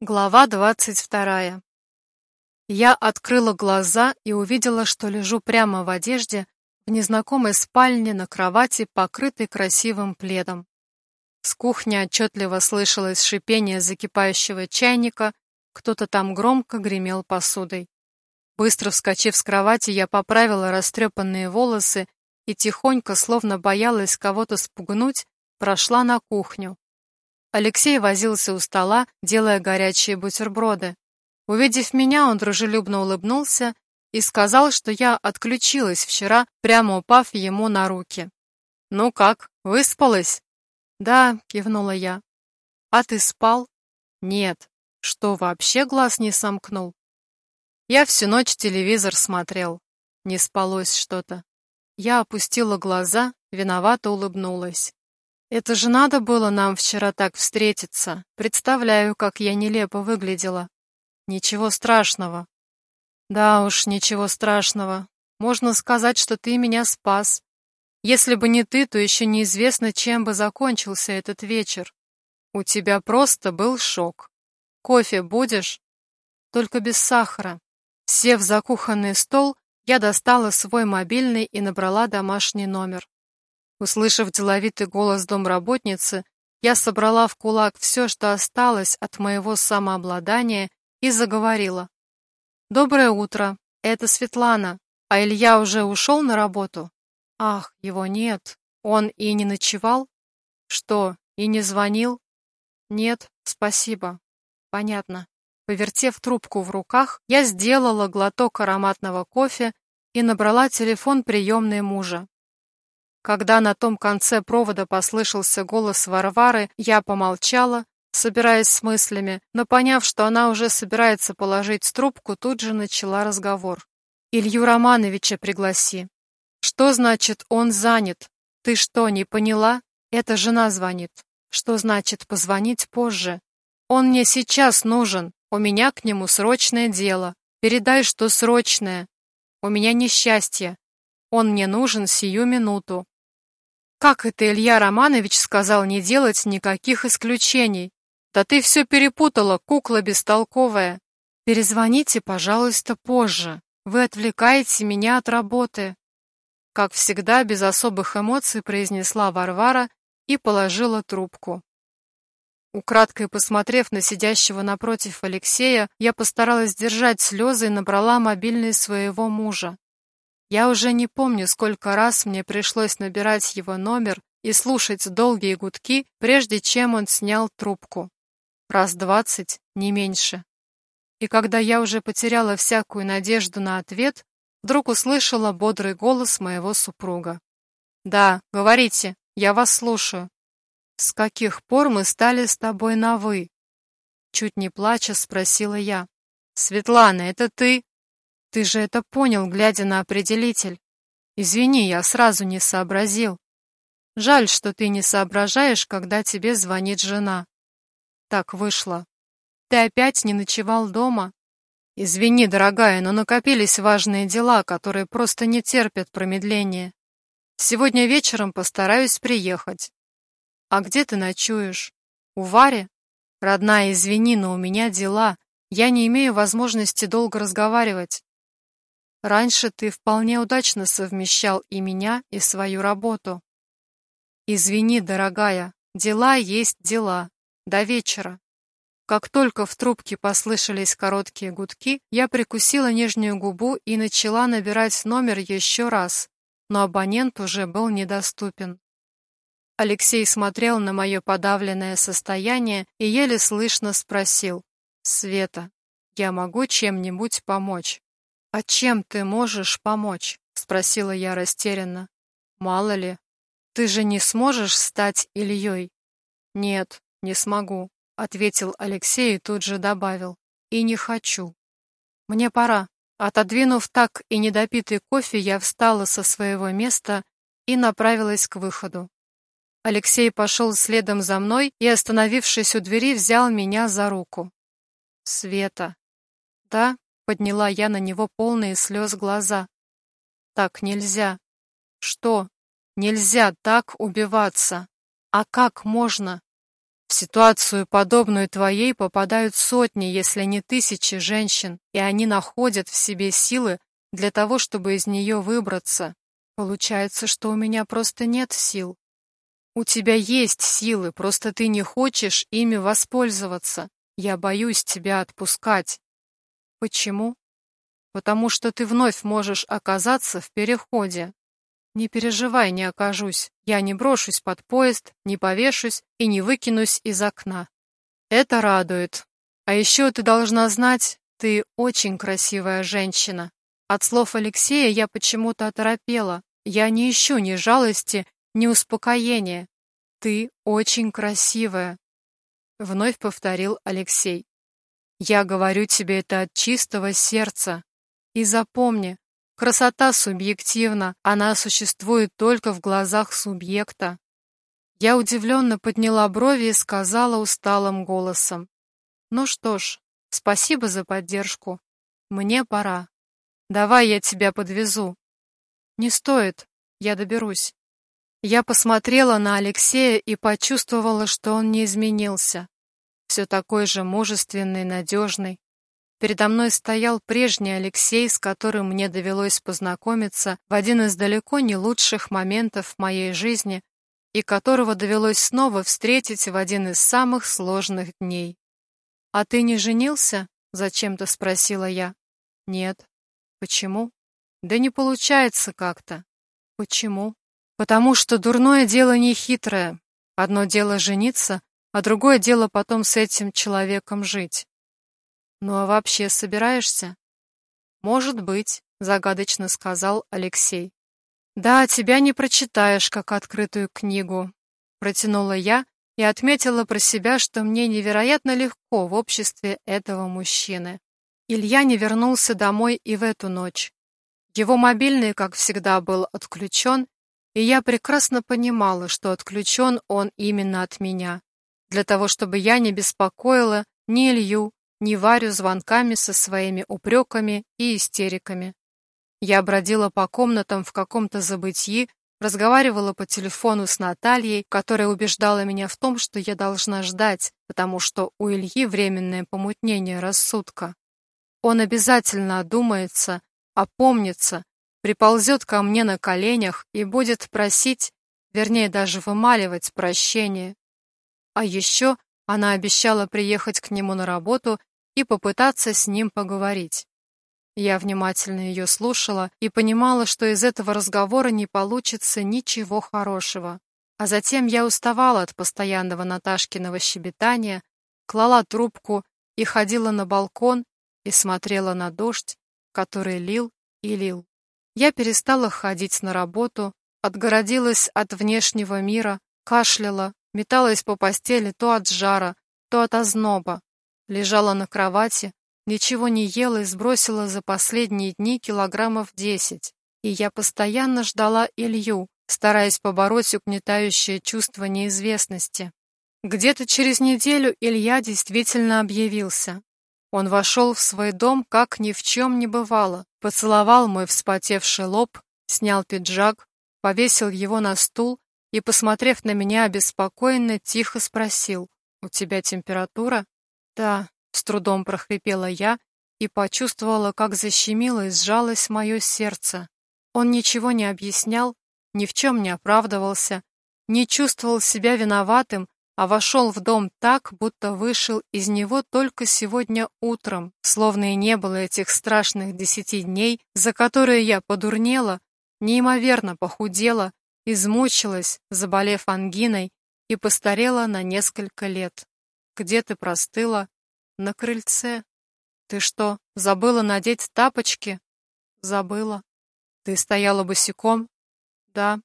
Глава двадцать вторая. Я открыла глаза и увидела, что лежу прямо в одежде в незнакомой спальне на кровати, покрытой красивым пледом. С кухни отчетливо слышалось шипение закипающего чайника, кто-то там громко гремел посудой. Быстро вскочив с кровати, я поправила растрепанные волосы и тихонько, словно боялась кого-то спугнуть, прошла на кухню. Алексей возился у стола, делая горячие бутерброды. Увидев меня, он дружелюбно улыбнулся и сказал, что я отключилась вчера, прямо упав ему на руки. «Ну как, выспалась?» «Да», — кивнула я. «А ты спал?» «Нет». «Что, вообще глаз не сомкнул?» Я всю ночь телевизор смотрел. Не спалось что-то. Я опустила глаза, виновато улыбнулась. Это же надо было нам вчера так встретиться. Представляю, как я нелепо выглядела. Ничего страшного. Да уж, ничего страшного. Можно сказать, что ты меня спас. Если бы не ты, то еще неизвестно, чем бы закончился этот вечер. У тебя просто был шок. Кофе будешь? Только без сахара. Сев за кухонный стол, я достала свой мобильный и набрала домашний номер. Услышав деловитый голос домработницы, я собрала в кулак все, что осталось от моего самообладания, и заговорила. «Доброе утро. Это Светлана. А Илья уже ушел на работу?» «Ах, его нет. Он и не ночевал?» «Что, и не звонил?» «Нет, спасибо». «Понятно». Повертев трубку в руках, я сделала глоток ароматного кофе и набрала телефон приемной мужа. Когда на том конце провода послышался голос Варвары, я помолчала, собираясь с мыслями, но поняв, что она уже собирается положить трубку, тут же начала разговор. «Илью Романовича пригласи». «Что значит он занят? Ты что, не поняла? Это жена звонит. Что значит позвонить позже? Он мне сейчас нужен, у меня к нему срочное дело. Передай, что срочное. У меня несчастье. Он мне нужен сию минуту. Как это Илья Романович сказал не делать никаких исключений? Да ты все перепутала, кукла бестолковая. Перезвоните, пожалуйста, позже. Вы отвлекаете меня от работы. Как всегда, без особых эмоций произнесла Варвара и положила трубку. Украдкой посмотрев на сидящего напротив Алексея, я постаралась держать слезы и набрала мобильный своего мужа. Я уже не помню, сколько раз мне пришлось набирать его номер и слушать долгие гудки, прежде чем он снял трубку. Раз двадцать, не меньше. И когда я уже потеряла всякую надежду на ответ, вдруг услышала бодрый голос моего супруга. «Да, говорите, я вас слушаю». «С каких пор мы стали с тобой на «вы»?» Чуть не плача спросила я. «Светлана, это ты?» Ты же это понял, глядя на определитель. Извини, я сразу не сообразил. Жаль, что ты не соображаешь, когда тебе звонит жена. Так вышло. Ты опять не ночевал дома? Извини, дорогая, но накопились важные дела, которые просто не терпят промедления. Сегодня вечером постараюсь приехать. А где ты ночуешь? У Вари? Родная, извини, но у меня дела. Я не имею возможности долго разговаривать. Раньше ты вполне удачно совмещал и меня, и свою работу. Извини, дорогая, дела есть дела. До вечера. Как только в трубке послышались короткие гудки, я прикусила нижнюю губу и начала набирать номер еще раз, но абонент уже был недоступен. Алексей смотрел на мое подавленное состояние и еле слышно спросил. «Света, я могу чем-нибудь помочь?» «А чем ты можешь помочь?» — спросила я растерянно. «Мало ли. Ты же не сможешь стать Ильей?» «Нет, не смогу», — ответил Алексей и тут же добавил. «И не хочу. Мне пора». Отодвинув так и недопитый кофе, я встала со своего места и направилась к выходу. Алексей пошел следом за мной и, остановившись у двери, взял меня за руку. «Света». «Да?» Подняла я на него полные слез глаза. Так нельзя. Что? Нельзя так убиваться. А как можно? В ситуацию, подобную твоей, попадают сотни, если не тысячи женщин, и они находят в себе силы для того, чтобы из нее выбраться. Получается, что у меня просто нет сил. У тебя есть силы, просто ты не хочешь ими воспользоваться. Я боюсь тебя отпускать. Почему? Потому что ты вновь можешь оказаться в переходе. Не переживай, не окажусь. Я не брошусь под поезд, не повешусь и не выкинусь из окна. Это радует. А еще ты должна знать, ты очень красивая женщина. От слов Алексея я почему-то оторопела. Я не ищу ни жалости, ни успокоения. Ты очень красивая. Вновь повторил Алексей. Я говорю тебе это от чистого сердца. И запомни, красота субъективна, она существует только в глазах субъекта. Я удивленно подняла брови и сказала усталым голосом. Ну что ж, спасибо за поддержку. Мне пора. Давай я тебя подвезу. Не стоит, я доберусь. Я посмотрела на Алексея и почувствовала, что он не изменился. Все такой же мужественный, надежный. Передо мной стоял прежний Алексей, с которым мне довелось познакомиться в один из далеко не лучших моментов моей жизни и которого довелось снова встретить в один из самых сложных дней. «А ты не женился?» — зачем-то спросила я. «Нет». Почему? Да не получается как-то. Почему? Потому что дурное дело не хитрое. Одно дело жениться, а другое дело потом с этим человеком жить. Ну а вообще собираешься? Может быть, загадочно сказал Алексей. Да, тебя не прочитаешь, как открытую книгу, протянула я и отметила про себя, что мне невероятно легко в обществе этого мужчины. Илья не вернулся домой и в эту ночь. Его мобильный, как всегда, был отключен, и я прекрасно понимала, что отключен он именно от меня, для того, чтобы я не беспокоила ни Илью, ни Варю звонками со своими упреками и истериками. Я бродила по комнатам в каком-то забытии, разговаривала по телефону с Натальей, которая убеждала меня в том, что я должна ждать, потому что у Ильи временное помутнение рассудка. Он обязательно одумается, опомнится, приползет ко мне на коленях и будет просить, вернее даже вымаливать прощение. А еще она обещала приехать к нему на работу и попытаться с ним поговорить. Я внимательно ее слушала и понимала, что из этого разговора не получится ничего хорошего. А затем я уставала от постоянного Наташкиного щебетания, клала трубку и ходила на балкон и смотрела на дождь, который лил и лил. Я перестала ходить на работу, отгородилась от внешнего мира, кашляла, металась по постели то от жара, то от озноба, лежала на кровати, ничего не ела и сбросила за последние дни килограммов десять. И я постоянно ждала Илью, стараясь побороть угнетающее чувство неизвестности. Где-то через неделю Илья действительно объявился. Он вошел в свой дом, как ни в чем не бывало, поцеловал мой вспотевший лоб, снял пиджак, повесил его на стул и, посмотрев на меня обеспокоенно, тихо спросил, «У тебя температура?» «Да», — с трудом прохрипела я и почувствовала, как защемило и сжалось мое сердце. Он ничего не объяснял, ни в чем не оправдывался, не чувствовал себя виноватым а вошел в дом так, будто вышел из него только сегодня утром, словно и не было этих страшных десяти дней, за которые я подурнела, неимоверно похудела, измучилась, заболев ангиной, и постарела на несколько лет. Где ты простыла? На крыльце. Ты что, забыла надеть тапочки? Забыла. Ты стояла босиком? Да.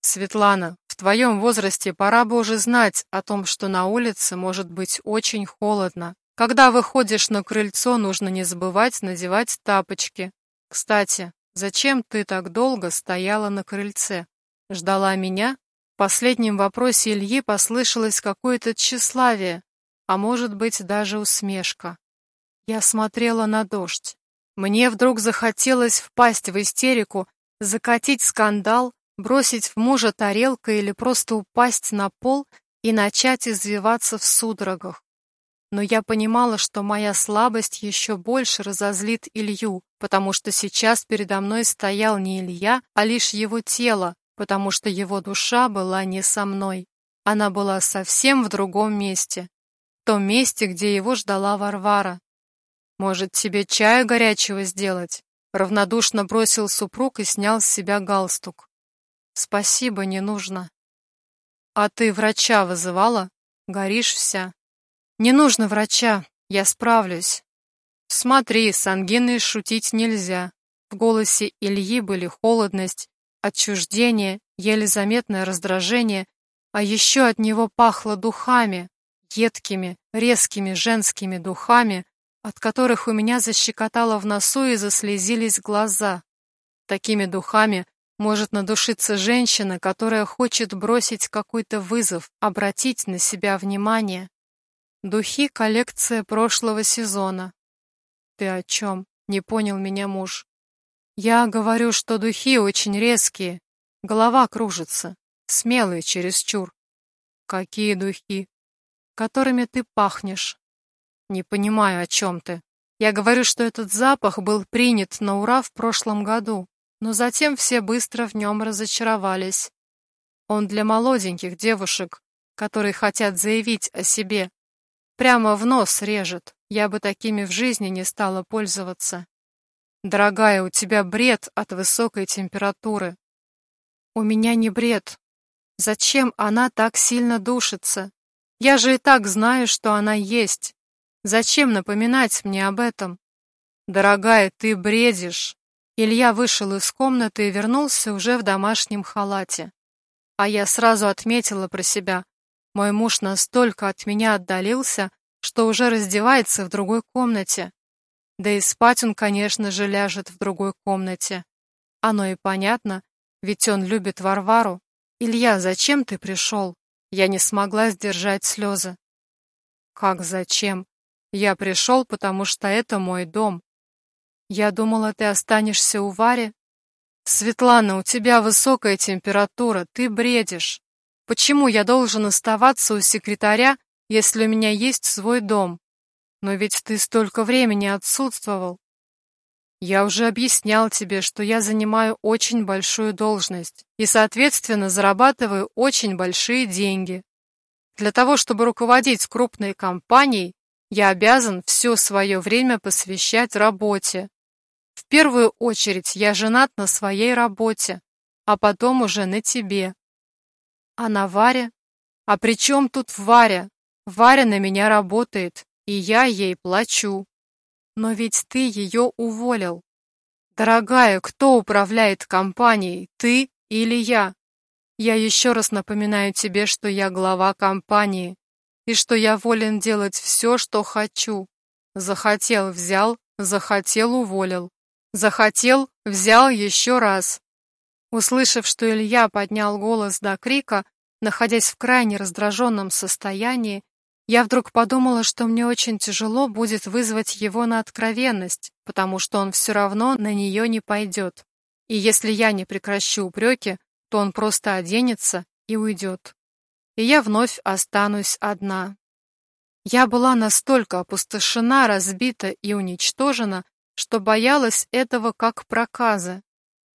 Светлана, в твоем возрасте пора бы уже знать о том, что на улице может быть очень холодно. Когда выходишь на крыльцо, нужно не забывать надевать тапочки. Кстати, зачем ты так долго стояла на крыльце? Ждала меня? В последнем вопросе Ильи послышалось какое-то тщеславие, а может быть даже усмешка. Я смотрела на дождь. Мне вдруг захотелось впасть в истерику, закатить скандал, бросить в мужа тарелкой или просто упасть на пол и начать извиваться в судорогах. Но я понимала, что моя слабость еще больше разозлит Илью, потому что сейчас передо мной стоял не Илья, а лишь его тело, потому что его душа была не со мной. Она была совсем в другом месте. В том месте, где его ждала Варвара. «Может, тебе чаю горячего сделать?» Равнодушно бросил супруг и снял с себя галстук. «Спасибо, не нужно». «А ты врача вызывала? Горишь вся». «Не нужно врача, я справлюсь». «Смотри, с ангиной шутить нельзя». В голосе Ильи были холодность, отчуждение, еле заметное раздражение, а еще от него пахло духами, едкими, резкими женскими духами, от которых у меня защекотало в носу и заслезились глаза. Такими духами может надушиться женщина, которая хочет бросить какой-то вызов, обратить на себя внимание. Духи — коллекция прошлого сезона. Ты о чем? Не понял меня муж. Я говорю, что духи очень резкие. Голова кружится. Смелые чересчур. Какие духи? Которыми ты пахнешь. Не понимаю, о чем ты. Я говорю, что этот запах был принят на ура в прошлом году, но затем все быстро в нем разочаровались. Он для молоденьких девушек, которые хотят заявить о себе. Прямо в нос режет. Я бы такими в жизни не стала пользоваться. Дорогая, у тебя бред от высокой температуры. У меня не бред. Зачем она так сильно душится? Я же и так знаю, что она есть. Зачем напоминать мне об этом? Дорогая, ты бредишь. Илья вышел из комнаты и вернулся уже в домашнем халате. А я сразу отметила про себя. Мой муж настолько от меня отдалился, что уже раздевается в другой комнате. Да и спать он, конечно же, ляжет в другой комнате. Оно и понятно, ведь он любит Варвару. «Илья, зачем ты пришел?» Я не смогла сдержать слезы. «Как зачем? Я пришел, потому что это мой дом. Я думала, ты останешься у Вари. Светлана, у тебя высокая температура, ты бредишь. Почему я должен оставаться у секретаря, если у меня есть свой дом? Но ведь ты столько времени отсутствовал. Я уже объяснял тебе, что я занимаю очень большую должность и, соответственно, зарабатываю очень большие деньги. Для того, чтобы руководить крупной компанией, я обязан все свое время посвящать работе. В первую очередь я женат на своей работе, а потом уже на тебе. А на Варе? А при чем тут Варя? Варя на меня работает, и я ей плачу. Но ведь ты ее уволил. Дорогая, кто управляет компанией, ты или я? Я еще раз напоминаю тебе, что я глава компании, и что я волен делать все, что хочу. Захотел — взял, захотел — уволил. Захотел — взял еще раз. Услышав, что Илья поднял голос до крика, находясь в крайне раздраженном состоянии, я вдруг подумала, что мне очень тяжело будет вызвать его на откровенность, потому что он все равно на нее не пойдет. И если я не прекращу упреки, то он просто оденется и уйдет. И я вновь останусь одна. Я была настолько опустошена, разбита и уничтожена, что боялась этого как проказа.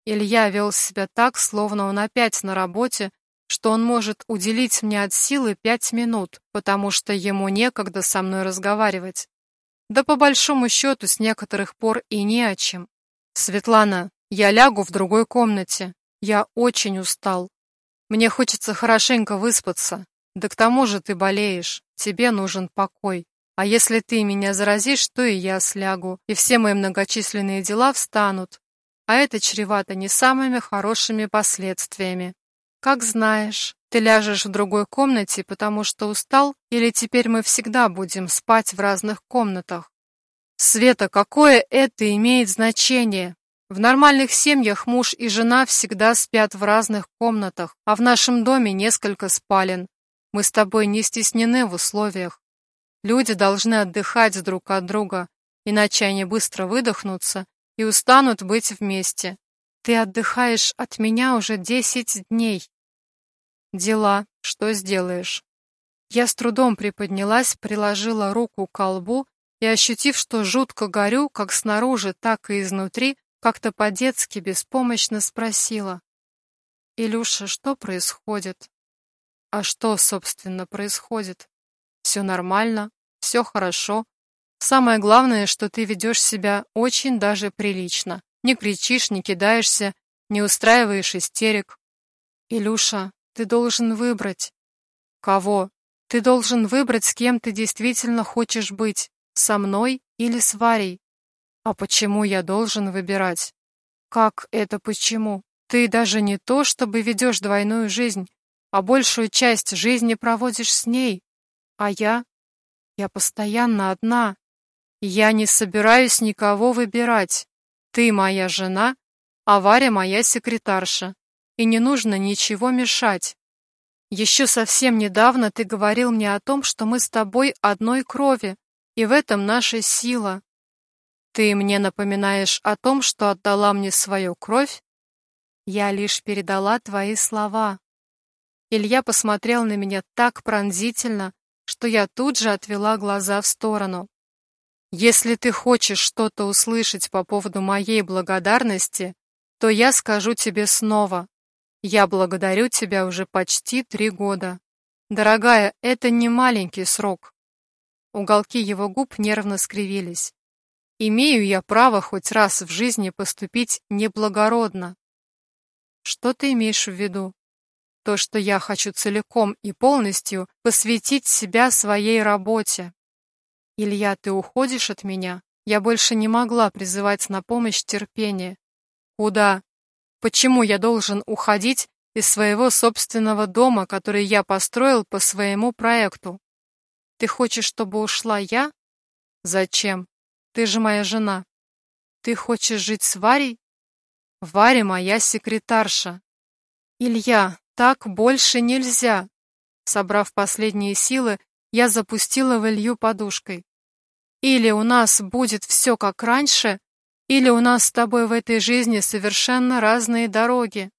Илья вел себя так, словно он опять на работе, что он может уделить мне от силы пять минут, потому что ему некогда со мной разговаривать. Да по большому счету с некоторых пор и не о чем. Светлана, я лягу в другой комнате. Я очень устал. Мне хочется хорошенько выспаться. Да к тому же ты болеешь. Тебе нужен покой. А если ты меня заразишь, то и я слягу, и все мои многочисленные дела встанут. А это чревато не самыми хорошими последствиями. «Как знаешь. Ты ляжешь в другой комнате, потому что устал, или теперь мы всегда будем спать в разных комнатах?» «Света, какое это имеет значение? В нормальных семьях муж и жена всегда спят в разных комнатах, а в нашем доме несколько спален. Мы с тобой не стеснены в условиях. Люди должны отдыхать друг от друга, иначе они быстро выдохнутся и устанут быть вместе. Ты отдыхаешь от меня уже десять дней. Дела, что сделаешь? Я с трудом приподнялась, приложила руку к колбу и, ощутив, что жутко горю, как снаружи, так и изнутри, как-то по-детски беспомощно спросила. «Илюша, что происходит?» «А что, собственно, происходит? Все нормально, все хорошо. Самое главное, что ты ведешь себя очень даже прилично. Не кричишь, не кидаешься, не устраиваешь истерик. Илюша, ты должен выбрать. Кого? Ты должен выбрать, с кем ты действительно хочешь быть, со мной или с Варей. А почему я должен выбирать? Как это почему? Ты даже не то, чтобы ведешь двойную жизнь, а большую часть жизни проводишь с ней. А я? Я постоянно одна. Я не собираюсь никого выбирать. Ты моя жена, а Варя моя секретарша. И не нужно ничего мешать. Еще совсем недавно ты говорил мне о том, что мы с тобой одной крови, и в этом наша сила. Ты мне напоминаешь о том, что отдала мне свою кровь? Я лишь передала твои слова. Илья посмотрел на меня так пронзительно, что я тут же отвела глаза в сторону. Если ты хочешь что-то услышать по поводу моей благодарности, то я скажу тебе снова. Я благодарю тебя уже почти три года. Дорогая, это не маленький срок. Уголки его губ нервно скривились. Имею я право хоть раз в жизни поступить неблагородно. Что ты имеешь в виду? То, что я хочу целиком и полностью посвятить себя своей работе. Илья, ты уходишь от меня? Я больше не могла призывать на помощь терпение. Куда? Почему я должен уходить из своего собственного дома, который я построил по своему проекту? Ты хочешь, чтобы ушла я? Зачем? Ты же моя жена. Ты хочешь жить с Варей? Варя моя секретарша. Илья, так больше нельзя. Собрав последние силы, я запустила в Илью подушкой. Или у нас будет все как раньше, или у нас с тобой в этой жизни совершенно разные дороги.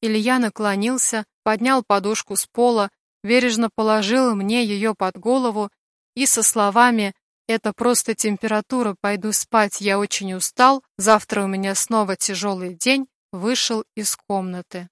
Илья наклонился, поднял подушку с пола, бережно положил мне ее под голову и со словами «Это просто температура, пойду спать, я очень устал, завтра у меня снова тяжелый день», вышел из комнаты.